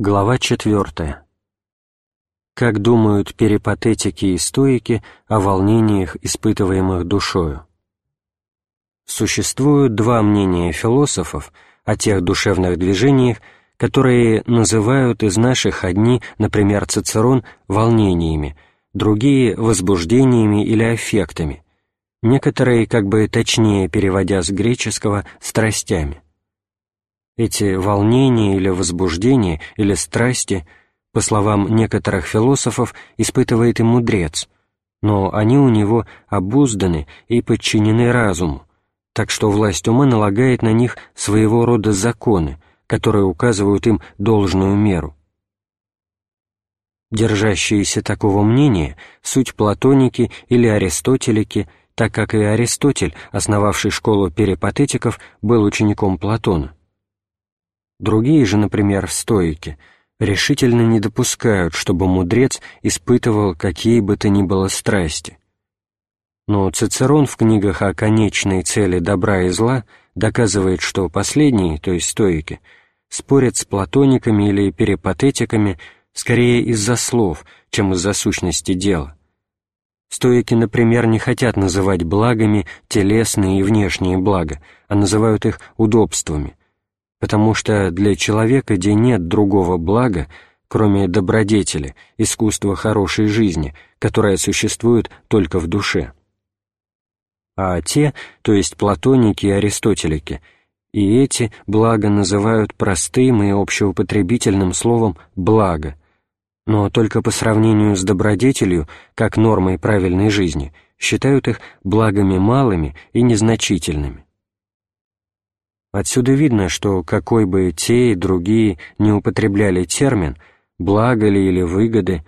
Глава 4. Как думают перипатетики и стоики о волнениях, испытываемых душою? Существуют два мнения философов о тех душевных движениях, которые называют из наших одни, например, Цицерон, волнениями, другие — возбуждениями или аффектами, некоторые, как бы точнее переводя с греческого, страстями. Эти волнения или возбуждения или страсти, по словам некоторых философов, испытывает и мудрец, но они у него обузданы и подчинены разуму, так что власть ума налагает на них своего рода законы, которые указывают им должную меру. Держащиеся такого мнения — суть платоники или аристотелики, так как и Аристотель, основавший школу перипатетиков, был учеником Платона. Другие же, например, стоики, решительно не допускают, чтобы мудрец испытывал какие бы то ни было страсти. Но Цицерон в книгах о конечной цели добра и зла доказывает, что последние, то есть стоики, спорят с платониками или перипатетиками скорее из-за слов, чем из-за сущности дела. Стоики, например, не хотят называть благами телесные и внешние блага, а называют их удобствами, потому что для человека, где нет другого блага, кроме добродетели, искусства хорошей жизни, которое существует только в душе. А те, то есть платоники и аристотелики, и эти благо называют простым и общеупотребительным словом «благо», но только по сравнению с добродетелью, как нормой правильной жизни, считают их благами малыми и незначительными. Отсюда видно, что какой бы те и другие не употребляли термин, благо ли или выгоды,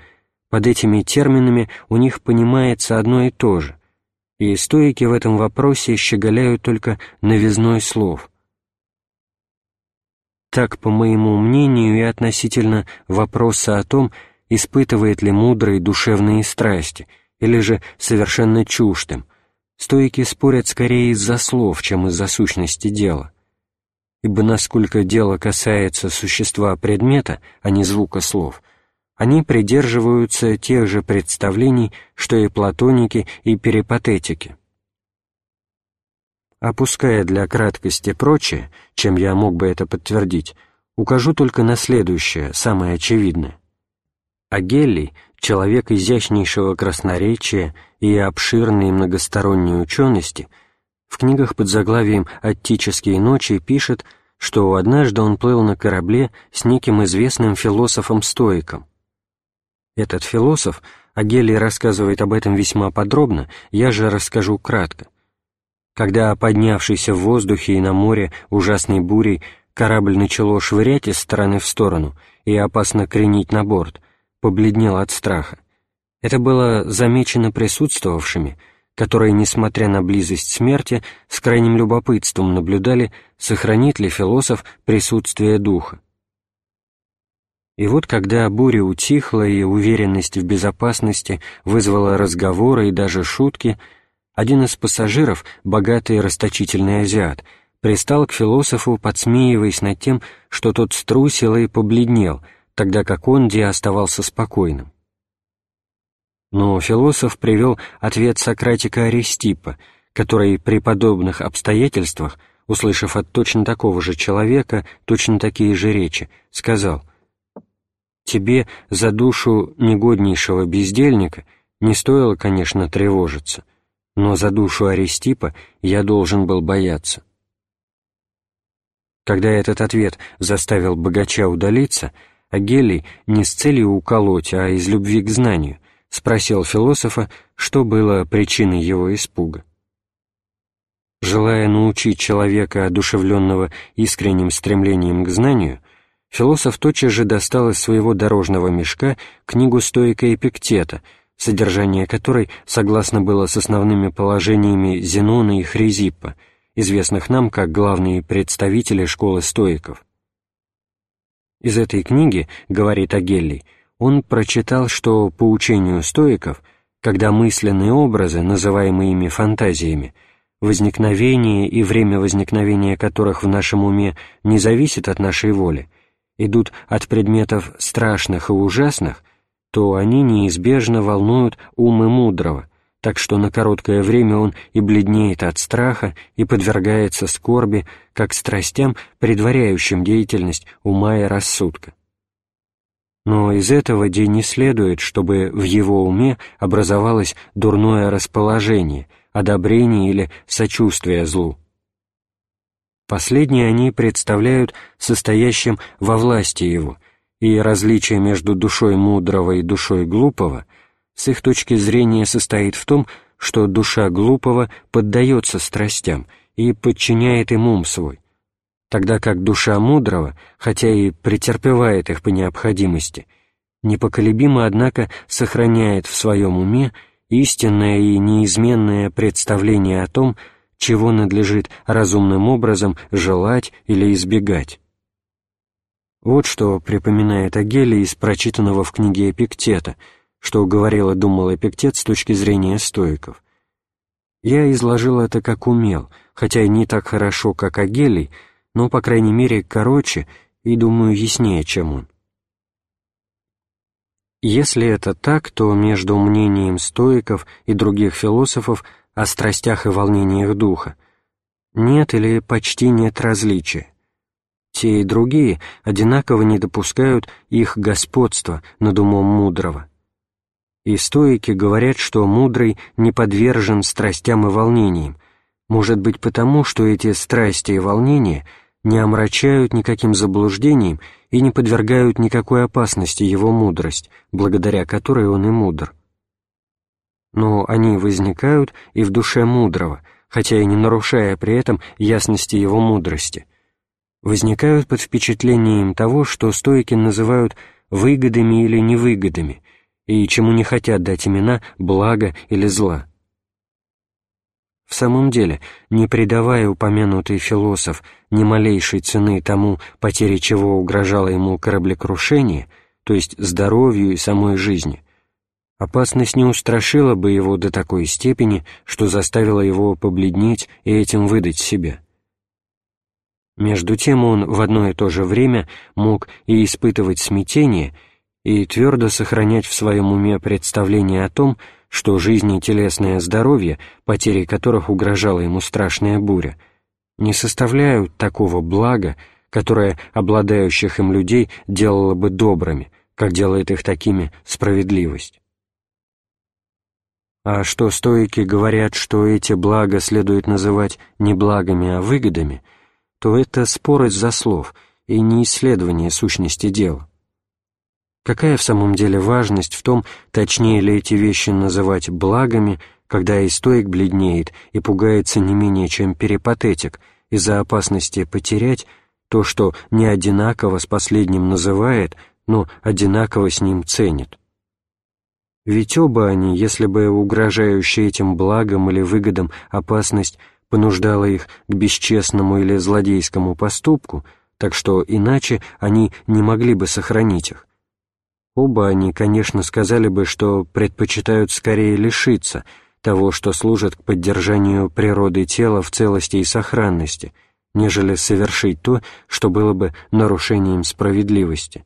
под этими терминами у них понимается одно и то же, и стоики в этом вопросе щеголяют только новизной слов. Так, по моему мнению, и относительно вопроса о том, испытывает ли мудрый душевные страсти, или же совершенно чуждым, стоики спорят скорее из-за слов, чем из-за сущности дела ибо насколько дело касается существа предмета, а не звука слов, они придерживаются тех же представлений, что и платоники и перипатетики. Опуская для краткости прочее, чем я мог бы это подтвердить, укажу только на следующее, самое очевидное. Агелий, человек изящнейшего красноречия и обширной многосторонней учености — в книгах под заглавием «Аттические ночи» пишет, что однажды он плыл на корабле с неким известным философом-стоиком. Этот философ, Агелий рассказывает об этом весьма подробно, я же расскажу кратко. Когда, поднявшийся в воздухе и на море ужасной бурей, корабль начало швырять из стороны в сторону и опасно кренить на борт, побледнел от страха. Это было замечено присутствовавшими — которые, несмотря на близость смерти, с крайним любопытством наблюдали, сохранит ли философ присутствие духа. И вот когда буря утихла и уверенность в безопасности вызвала разговоры и даже шутки, один из пассажиров, богатый и расточительный азиат, пристал к философу, подсмеиваясь над тем, что тот струсил и побледнел, тогда как он, где оставался спокойным. Но философ привел ответ Сократика Аристипа, который при подобных обстоятельствах, услышав от точно такого же человека точно такие же речи, сказал «Тебе за душу негоднейшего бездельника не стоило, конечно, тревожиться, но за душу Аристипа я должен был бояться». Когда этот ответ заставил богача удалиться, Агелий не с целью уколоть, а из любви к знанию — спросил философа, что было причиной его испуга. Желая научить человека, одушевленного искренним стремлением к знанию, философ тотчас же достал из своего дорожного мешка книгу стоика Эпиктета, содержание которой согласно было с основными положениями Зенона и Хризиппа, известных нам как главные представители школы стоиков. Из этой книги, говорит Агеллий, он прочитал, что по учению стоиков, когда мысленные образы, называемые ими фантазиями, возникновение и время возникновения которых в нашем уме не зависит от нашей воли, идут от предметов страшных и ужасных, то они неизбежно волнуют ум и мудрого, так что на короткое время он и бледнеет от страха, и подвергается скорби, как страстям, предваряющим деятельность ума и рассудка. Но из этого день не следует, чтобы в его уме образовалось дурное расположение, одобрение или сочувствие злу. Последние они представляют состоящим во власти его, и различие между душой мудрого и душой глупого с их точки зрения состоит в том, что душа глупого поддается страстям и подчиняет им ум свой, тогда как душа мудрого, хотя и претерпевает их по необходимости, непоколебимо, однако, сохраняет в своем уме истинное и неизменное представление о том, чего надлежит разумным образом желать или избегать. Вот что припоминает Агелий из прочитанного в книге Эпиктета, что говорил и думал Эпиктет с точки зрения стоиков. Я изложил это как умел, хотя и не так хорошо, как Агелий, но, по крайней мере, короче и, думаю, яснее, чем он. Если это так, то между мнением стоиков и других философов о страстях и волнениях духа нет или почти нет различия. Те и другие одинаково не допускают их господства над умом мудрого. И стоики говорят, что мудрый не подвержен страстям и волнениям, может быть потому, что эти страсти и волнения не омрачают никаким заблуждением и не подвергают никакой опасности его мудрость, благодаря которой он и мудр. Но они возникают и в душе мудрого, хотя и не нарушая при этом ясности его мудрости, возникают под впечатлением того, что стойки называют выгодами или невыгодами, и чему не хотят дать имена блага или зла. В самом деле, не придавая упомянутый философ ни малейшей цены тому, потере чего угрожало ему кораблекрушение, то есть здоровью и самой жизни, опасность не устрашила бы его до такой степени, что заставила его побледнеть и этим выдать себя. Между тем он в одно и то же время мог и испытывать смятение, и твердо сохранять в своем уме представление о том, что жизнь и телесное здоровье, потерей которых угрожала ему страшная буря, не составляют такого блага, которое обладающих им людей делало бы добрыми, как делает их такими справедливость. А что стоики говорят, что эти блага следует называть не благами, а выгодами — то это спор из-за слов и не исследование сущности дела. Какая в самом деле важность в том, точнее ли эти вещи называть благами, когда и стоик бледнеет и пугается не менее, чем перипатетик, из-за опасности потерять то, что не одинаково с последним называет, но одинаково с ним ценит. Ведь оба они, если бы угрожающая этим благом или выгодам опасность понуждала их к бесчестному или злодейскому поступку, так что иначе они не могли бы сохранить их. Оба они, конечно, сказали бы, что предпочитают скорее лишиться того, что служит к поддержанию природы тела в целости и сохранности, нежели совершить то, что было бы нарушением справедливости.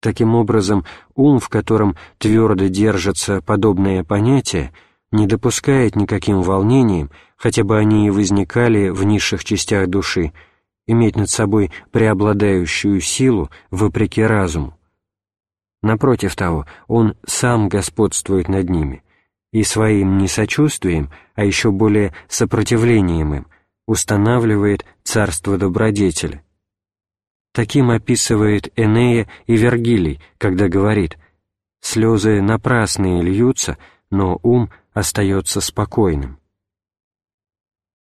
Таким образом, ум, в котором твердо держатся подобные понятия, не допускает никаким волнениям, хотя бы они и возникали в низших частях души, иметь над собой преобладающую силу вопреки разуму. Напротив того, он сам господствует над ними, и своим несочувствием, а еще более сопротивлением им, устанавливает царство добродетели. Таким описывает Энея и Вергилий, когда говорит «слезы напрасные льются, но ум остается спокойным.